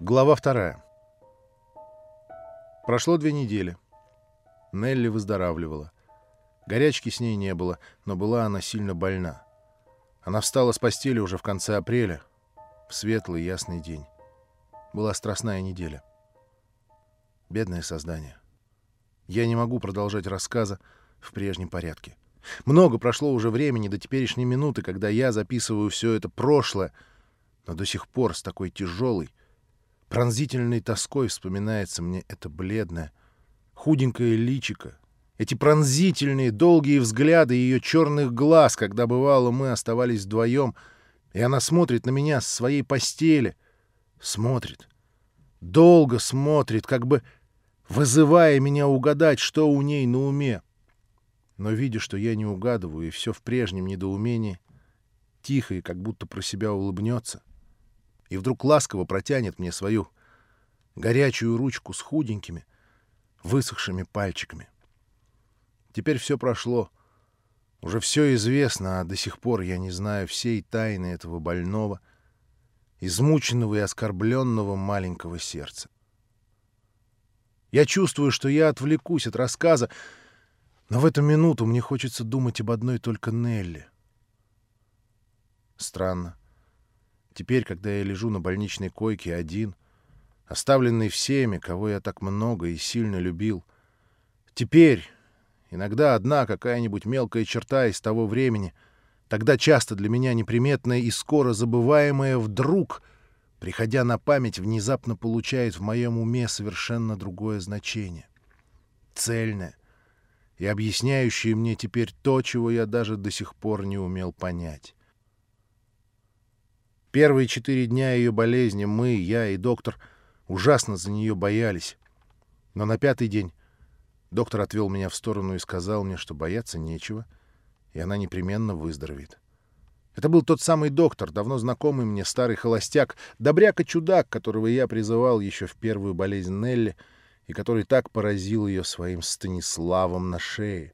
Глава вторая. Прошло две недели. Нелли выздоравливала. Горячки с ней не было, но была она сильно больна. Она встала с постели уже в конце апреля, в светлый ясный день. Была страстная неделя. Бедное создание. Я не могу продолжать рассказа в прежнем порядке. Много прошло уже времени до теперешней минуты, когда я записываю все это прошлое, но до сих пор с такой тяжелой, пронзительной тоской вспоминается мне это бледное, худенькое личико, эти пронзительные, долгие взгляды ее черных глаз, когда, бывало, мы оставались вдвоем, и она смотрит на меня с своей постели. Смотрит. Долго смотрит, как бы вызывая меня угадать, что у ней на уме. Но, видя, что я не угадываю, и все в прежнем недоумении, тихо и как будто про себя улыбнется, и вдруг ласково протянет мне свою горячую ручку с худенькими, высохшими пальчиками. Теперь все прошло. Уже все известно, а до сих пор я не знаю всей тайны этого больного, измученного и оскорбленного маленького сердца. Я чувствую, что я отвлекусь от рассказа, но в эту минуту мне хочется думать об одной только Нелли. Странно. Теперь, когда я лежу на больничной койке один, оставленный всеми, кого я так много и сильно любил, теперь, Иногда одна какая-нибудь мелкая черта из того времени, тогда часто для меня неприметная и скоро забываемая вдруг, приходя на память, внезапно получает в моем уме совершенно другое значение. Цельное и объясняющее мне теперь то, чего я даже до сих пор не умел понять. Первые четыре дня ее болезни мы, я и доктор, ужасно за нее боялись. Но на пятый день Доктор отвел меня в сторону и сказал мне, что бояться нечего, и она непременно выздоровеет. Это был тот самый доктор, давно знакомый мне старый холостяк, добряк и чудак, которого я призывал еще в первую болезнь Нелли, и который так поразил ее своим Станиславом на шее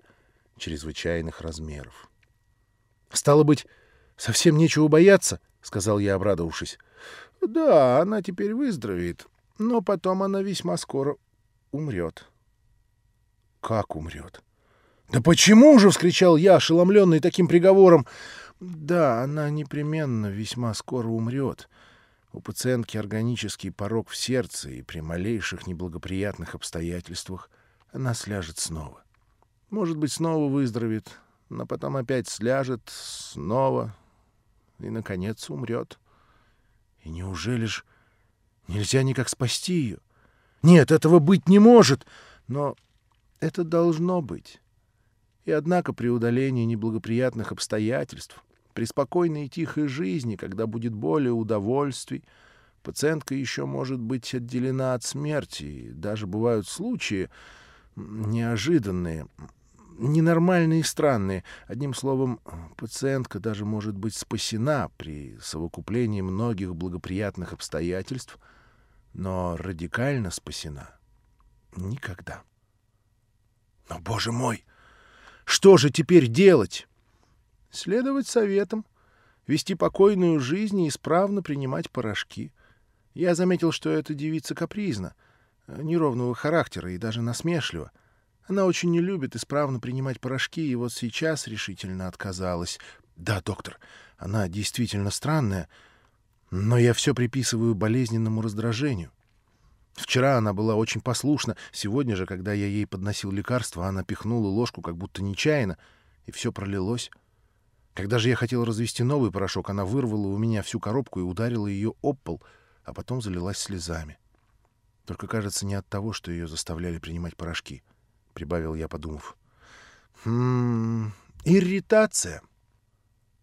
чрезвычайных размеров. «Стало быть, совсем нечего бояться?» — сказал я, обрадовавшись. «Да, она теперь выздоровеет, но потом она весьма скоро умрет». Как умрет? «Да почему же?» — вскричал я, ошеломленный таким приговором. «Да, она непременно весьма скоро умрет. У пациентки органический порог в сердце, и при малейших неблагоприятных обстоятельствах она сляжет снова. Может быть, снова выздоровеет, но потом опять сляжет снова и, наконец, умрет. И неужели ж нельзя никак спасти ее? Нет, этого быть не может, но это должно быть. И однако при удалении неблагоприятных обстоятельств, при спокойной и тихой жизни, когда будет более удовольствий, пациентка еще может быть отделена от смерти. И даже бывают случаи неожиданные, ненормальные и странные. Одним словом, пациентка даже может быть спасена при совокуплении многих благоприятных обстоятельств, но радикально спасена никогда. Но, боже мой, что же теперь делать? Следовать советам, вести покойную жизнь и исправно принимать порошки. Я заметил, что эта девица капризна, неровного характера и даже насмешлива. Она очень не любит исправно принимать порошки, и вот сейчас решительно отказалась. Да, доктор, она действительно странная, но я все приписываю болезненному раздражению. Вчера она была очень послушна, сегодня же, когда я ей подносил лекарство, она пихнула ложку как будто нечаянно, и все пролилось. Когда же я хотел развести новый порошок, она вырвала у меня всю коробку и ударила ее об пол, а потом залилась слезами. Только, кажется, не от того, что ее заставляли принимать порошки, — прибавил я, подумав. «Хм... Ирритация!»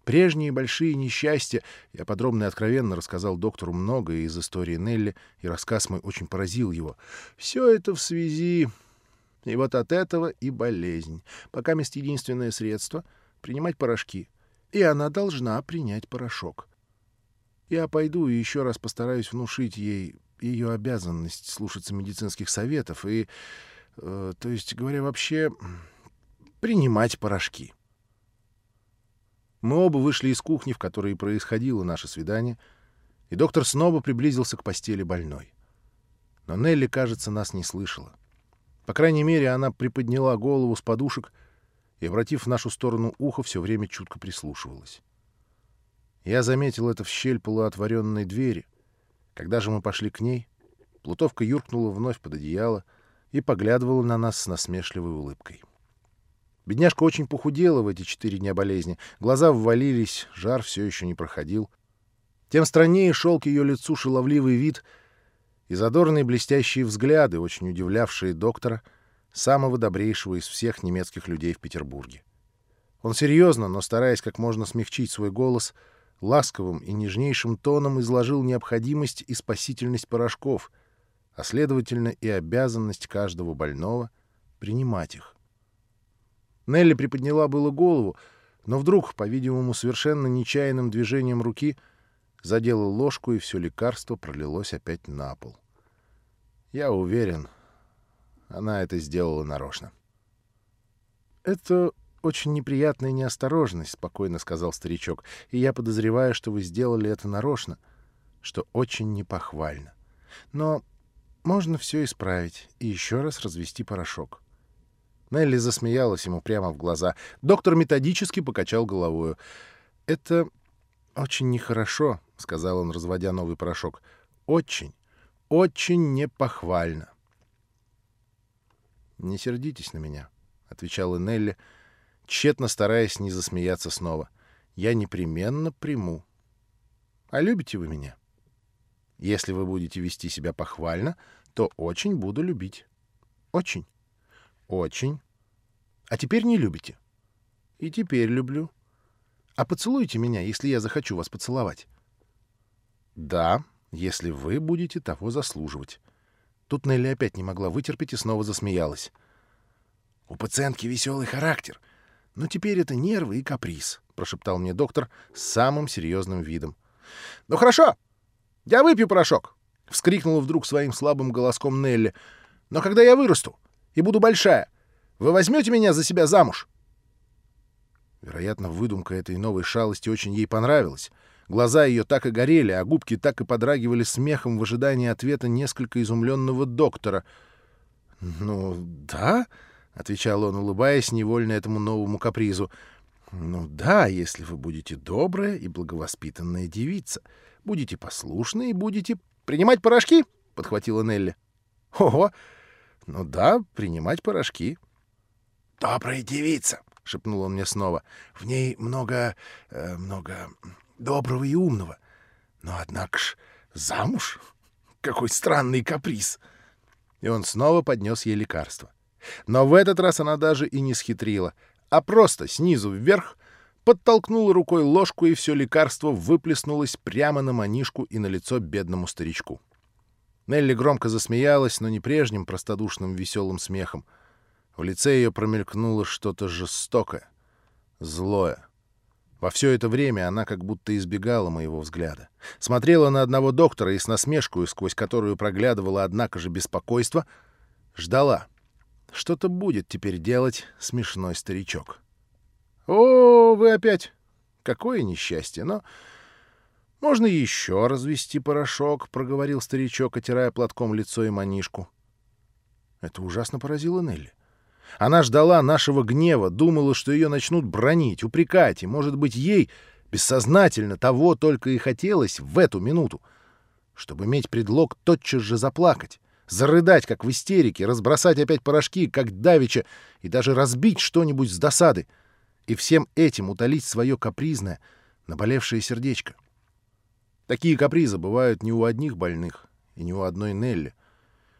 Прежние большие несчастья, я подробно и откровенно рассказал доктору многое из истории Нелли, и рассказ мой очень поразил его. Все это в связи... И вот от этого и болезнь. Пока мест единственное средство — принимать порошки. И она должна принять порошок. Я пойду и еще раз постараюсь внушить ей ее обязанность слушаться медицинских советов и, то есть, говоря вообще, принимать порошки. Мы оба вышли из кухни, в которой происходило наше свидание, и доктор снова приблизился к постели больной. Но Нелли, кажется, нас не слышала. По крайней мере, она приподняла голову с подушек и, обратив в нашу сторону ухо, все время чутко прислушивалась. Я заметил это в щель полуотворенной двери. Когда же мы пошли к ней, Плутовка юркнула вновь под одеяло и поглядывала на нас с насмешливой улыбкой. Бедняжка очень похудела в эти четыре дня болезни. Глаза ввалились, жар все еще не проходил. Тем страннее шел к ее лицу шаловливый вид и задорные блестящие взгляды, очень удивлявшие доктора, самого добрейшего из всех немецких людей в Петербурге. Он серьезно, но стараясь как можно смягчить свой голос, ласковым и нежнейшим тоном изложил необходимость и спасительность порошков, а следовательно и обязанность каждого больного принимать их. Нелли приподняла было голову, но вдруг, по-видимому, совершенно нечаянным движением руки задела ложку, и все лекарство пролилось опять на пол. Я уверен, она это сделала нарочно. «Это очень неприятная неосторожность», — спокойно сказал старичок, «и я подозреваю, что вы сделали это нарочно, что очень непохвально. Но можно все исправить и еще раз развести порошок. Нелли засмеялась ему прямо в глаза. Доктор методически покачал головою. «Это очень нехорошо», — сказал он, разводя новый порошок. «Очень, очень непохвально». «Не сердитесь на меня», — отвечала Нелли, тщетно стараясь не засмеяться снова. «Я непременно приму. А любите вы меня? Если вы будете вести себя похвально, то очень буду любить. Очень». Очень. А теперь не любите? И теперь люблю. А поцелуйте меня, если я захочу вас поцеловать. Да, если вы будете того заслуживать. Тут Нелли опять не могла вытерпеть и снова засмеялась. У пациентки веселый характер. Но теперь это нервы и каприз, прошептал мне доктор с самым серьезным видом. Ну хорошо, я выпью порошок, вскрикнула вдруг своим слабым голоском Нелли. Но когда я вырасту, и буду большая. Вы возьмете меня за себя замуж?» Вероятно, выдумка этой новой шалости очень ей понравилась. Глаза ее так и горели, а губки так и подрагивали смехом в ожидании ответа несколько изумленного доктора. «Ну, да», — отвечал он, улыбаясь невольно этому новому капризу. «Ну да, если вы будете добрая и благовоспитанная девица, будете послушны и будете принимать порошки», — подхватила Нелли. «Ого! Ну да, принимать порошки. «Добрая девица», — шепнул он мне снова. «В ней много... Э, много доброго и умного. Но, однако ж, замуж? Какой странный каприз!» И он снова поднес ей лекарство. Но в этот раз она даже и не схитрила, а просто снизу вверх подтолкнула рукой ложку, и все лекарство выплеснулось прямо на манишку и на лицо бедному старичку. Нелли громко засмеялась, но не прежним простодушным веселым смехом. В лице ее промелькнуло что-то жестокое, злое. Во все это время она как будто избегала моего взгляда. Смотрела на одного доктора и с насмешкой, сквозь которую проглядывала, однако же, беспокойство, ждала. Что-то будет теперь делать смешной старичок. «О, вы опять! Какое несчастье! Но «Можно еще развести порошок», — проговорил старичок, отирая платком лицо и манишку. Это ужасно поразило Нелли. Она ждала нашего гнева, думала, что ее начнут бронить, упрекать, и, может быть, ей бессознательно того только и хотелось в эту минуту, чтобы иметь предлог тотчас же заплакать, зарыдать, как в истерике, разбросать опять порошки, как давеча, и даже разбить что-нибудь с досады, и всем этим утолить свое капризное, наболевшее сердечко. Такие капризы бывают не у одних больных и не у одной Нелли.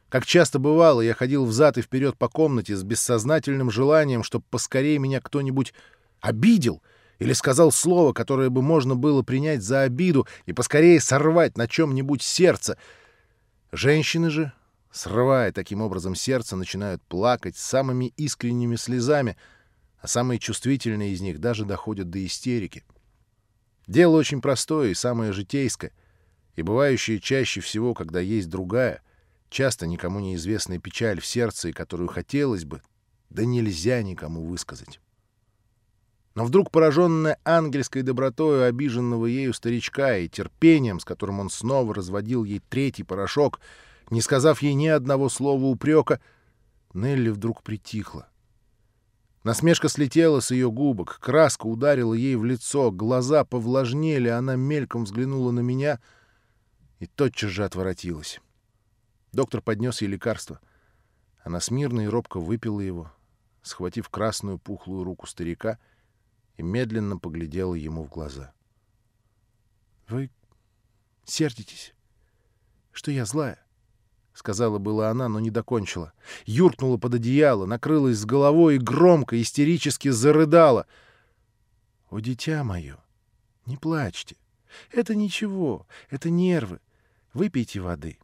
Как часто бывало, я ходил взад и вперед по комнате с бессознательным желанием, чтобы поскорее меня кто-нибудь обидел или сказал слово, которое бы можно было принять за обиду и поскорее сорвать на чем-нибудь сердце. Женщины же, срывая таким образом сердце, начинают плакать самыми искренними слезами, а самые чувствительные из них даже доходят до истерики. Дело очень простое и самое житейское, и бывающее чаще всего, когда есть другая, часто никому неизвестная печаль в сердце, которую хотелось бы, да нельзя никому высказать. Но вдруг, пораженная ангельской добротой обиженного ею старичка и терпением, с которым он снова разводил ей третий порошок, не сказав ей ни одного слова упрека, Нелли вдруг притихла. Насмешка слетела с ее губок, краска ударила ей в лицо, глаза повлажнели, она мельком взглянула на меня и тотчас же отворотилась. Доктор поднес ей лекарство. Она смирно и робко выпила его, схватив красную пухлую руку старика — и медленно поглядела ему в глаза. — Вы сердитесь, что я злая? — сказала была она, но не докончила. Юркнула под одеяло, накрылась с головой и громко, истерически зарыдала. — О, дитя мое, не плачьте. Это ничего, это нервы. Выпейте воды.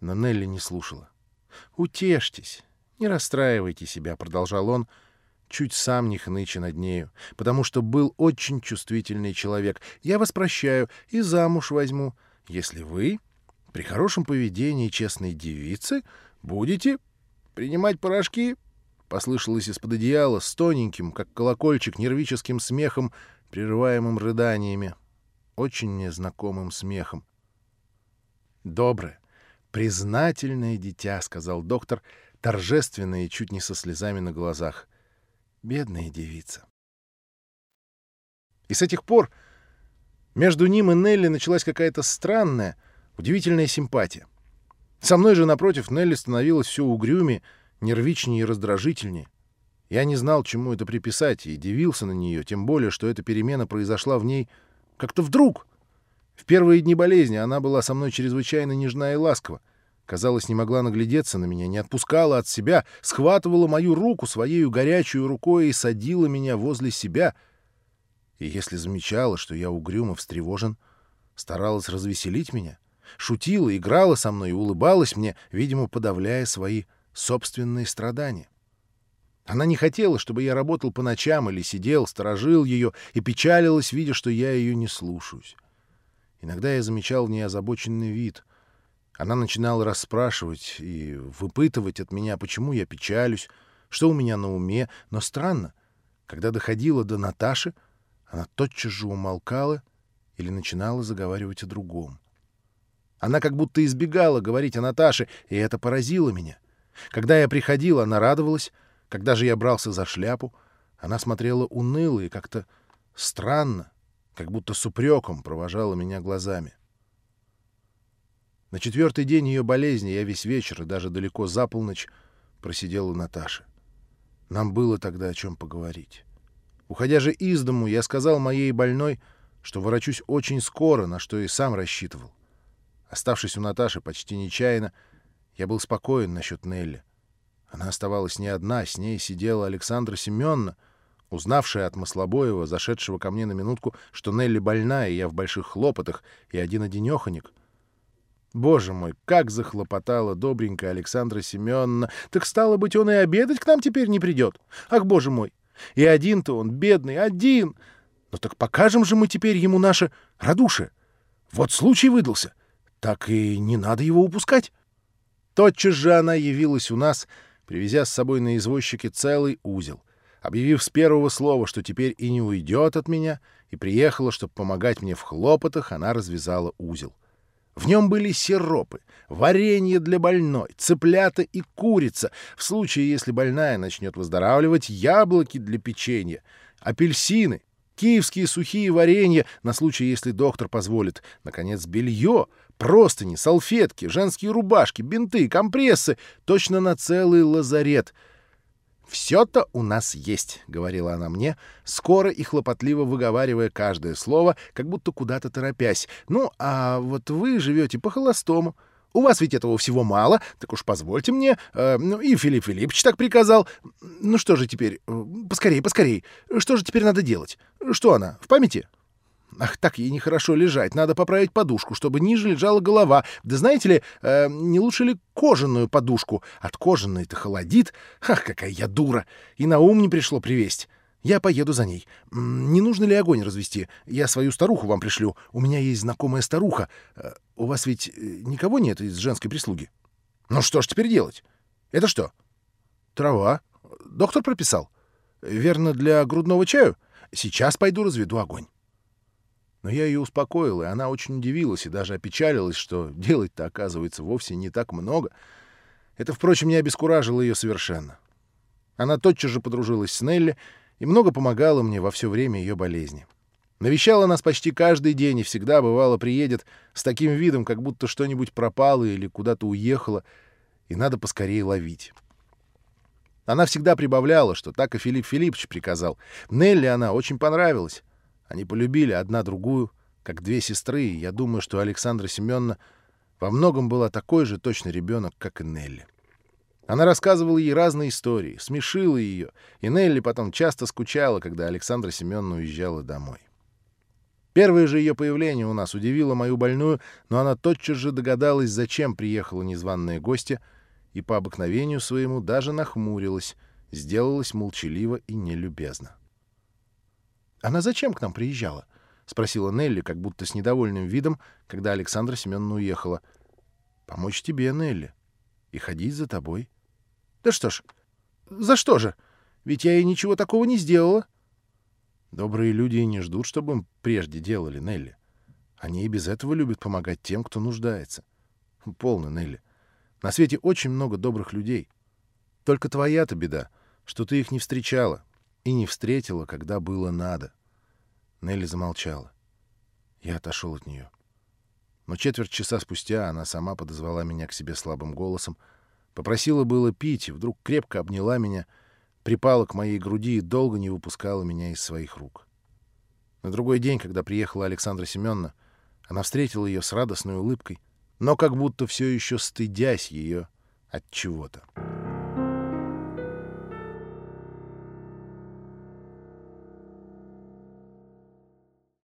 Но Нелли не слушала. — Утешьтесь, не расстраивайте себя, — продолжал он, — чуть сам не хныча над нею, потому что был очень чувствительный человек. Я вас прощаю и замуж возьму, если вы при хорошем поведении честной девицы будете принимать порошки, послышалось из-под одеяла с тоненьким, как колокольчик, нервическим смехом, прерываемым рыданиями, очень незнакомым смехом. «Доброе, признательное дитя», — сказал доктор, торжественно и чуть не со слезами на глазах. Бедная девица. И с этих пор между ним и Нелли началась какая-то странная, удивительная симпатия. Со мной же, напротив, Нелли становилась все угрюмее, нервичнее и раздражительнее. Я не знал, чему это приписать, и дивился на нее, тем более, что эта перемена произошла в ней как-то вдруг. В первые дни болезни она была со мной чрезвычайно нежна и ласкова. Казалось, не могла наглядеться на меня, не отпускала от себя, схватывала мою руку своей горячей рукой и садила меня возле себя. И если замечала, что я угрюмо встревожен, старалась развеселить меня, шутила, играла со мной и улыбалась мне, видимо, подавляя свои собственные страдания. Она не хотела, чтобы я работал по ночам или сидел, сторожил ее и печалилась, видя, что я ее не слушаюсь. Иногда я замечал в ней озабоченный вид — она начинала расспрашивать и выпытывать от меня, почему я печалюсь, что у меня на уме, но странно, когда доходила до Наташи, она тотчас же умолкала или начинала заговаривать о другом. Она как будто избегала говорить о Наташе, и это поразило меня. Когда я приходил, она радовалась, когда же я брался за шляпу, она смотрела уныло и как-то странно, как будто с упреком провожала меня глазами. — на четвертый день ее болезни я весь вечер и даже далеко за полночь просидел у Наташи. Нам было тогда о чем поговорить. Уходя же из дому, я сказал моей больной, что ворочусь очень скоро, на что и сам рассчитывал. Оставшись у Наташи почти нечаянно, я был спокоен насчет Нелли. Она оставалась не одна, с ней сидела Александра Семеновна, узнавшая от Маслобоева, зашедшего ко мне на минутку, что Нелли больна, и я в больших хлопотах, и один-одинеханик — Боже мой, как захлопотала добренькая Александра Семеновна. Так стало быть, он и обедать к нам теперь не придет. Ах, боже мой! И один-то он, бедный, один. Ну так покажем же мы теперь ему наше радушие. Вот случай выдался. Так и не надо его упускать. Тотчас же она явилась у нас, привезя с собой на извозчике целый узел, объявив с первого слова, что теперь и не уйдет от меня, и приехала, чтобы помогать мне в хлопотах, она развязала узел. В нем были сиропы, варенье для больной, цыплята и курица, в случае, если больная начнет выздоравливать, яблоки для печенья, апельсины, киевские сухие варенья на случай, если доктор позволит, наконец, белье, простыни, салфетки, женские рубашки, бинты, компрессы, точно на целый лазарет — «Все-то у нас есть», — говорила она мне, скоро и хлопотливо выговаривая каждое слово, как будто куда-то торопясь. «Ну, а вот вы живете по-холостому. У вас ведь этого всего мало, так уж позвольте мне. Э, ну, и Филипп Филиппович так приказал. Ну что же теперь? Э, поскорей, поскорей. Что же теперь надо делать? Что она, в памяти?» Ах, так ей нехорошо лежать. Надо поправить подушку, чтобы ниже лежала голова. Да знаете ли, э, не лучше ли кожаную подушку? От кожаной-то холодит. Ах, какая я дура. И на ум не пришло привесть. Я поеду за ней. Не нужно ли огонь развести? Я свою старуху вам пришлю. У меня есть знакомая старуха. Э, у вас ведь э, никого нет из женской прислуги? Ну что ж теперь делать? Это что? Трава. Доктор прописал. Верно, для грудного чаю? Сейчас пойду разведу огонь. Но я ее успокоил, и она очень удивилась и даже опечалилась, что делать-то, оказывается, вовсе не так много. Это, впрочем, не обескуражило ее совершенно. Она тотчас же подружилась с Нелли и много помогала мне во все время ее болезни. Навещала нас почти каждый день и всегда, бывало, приедет с таким видом, как будто что-нибудь пропало или куда-то уехало, и надо поскорее ловить. Она всегда прибавляла, что так и Филипп Филиппович приказал. Нелли она очень понравилась. Они полюбили одна другую, как две сестры, и я думаю, что Александра Семеновна во многом была такой же точно ребенок, как и Нелли. Она рассказывала ей разные истории, смешила ее, и Нелли потом часто скучала, когда Александра Семеновна уезжала домой. Первое же ее появление у нас удивило мою больную, но она тотчас же догадалась, зачем приехала незваная гостья, и по обыкновению своему даже нахмурилась, сделалась молчалива и нелюбезна. «Она зачем к нам приезжала?» — спросила Нелли, как будто с недовольным видом, когда Александра Семеновна уехала. «Помочь тебе, Нелли, и ходить за тобой». «Да что ж, за что же? Ведь я ей ничего такого не сделала». Добрые люди и не ждут, чтобы им прежде делали, Нелли. Они и без этого любят помогать тем, кто нуждается. Полно, Нелли. На свете очень много добрых людей. Только твоя-то беда, что ты их не встречала, и не встретила, когда было надо. Нелли замолчала. Я отошел от нее. Но четверть часа спустя она сама подозвала меня к себе слабым голосом, попросила было пить и вдруг крепко обняла меня, припала к моей груди и долго не выпускала меня из своих рук. На другой день, когда приехала Александра Семеновна, она встретила ее с радостной улыбкой, но как будто все еще стыдясь ее от чего-то.